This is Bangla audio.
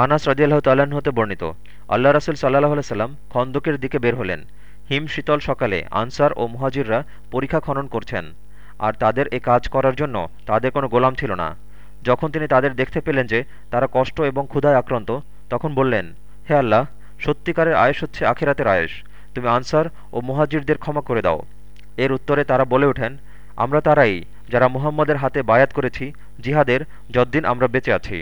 আনাস রাজিয়াল্লাহ তাল্লাহ্ন হতে বর্ণিত, আল্লাহ রাসুল সাল্লাহ সাল্লাম খন্দকের দিকে বের হলেন। হিম শীতল সকালে আনসার ও মুহাজিররা পরীক্ষা খনন করছেন, আর তাদের এ কাজ করার জন্য তাদের কোনো গোলাম ছিল না। যখন তিনি তাদের দেখতে পেলেন যে তারা কষ্ট এবং ক্ষুধায় আক্রান্ত, তখন বললেন, হে আল্লাহ, সত্যিকারের আয়েস হচ্ছে আখেরাতের আয়েস তুমি আনসার ও মুহাজিরদের ক্ষমা করে দাও। এর উত্তরে তারা বলে ওঠেন, আমরা তারাই যারা মুহাম্মদের হাতে বায়াত করেছি, জিহাদের যদ্দিন আমরা বেঁচে আছি।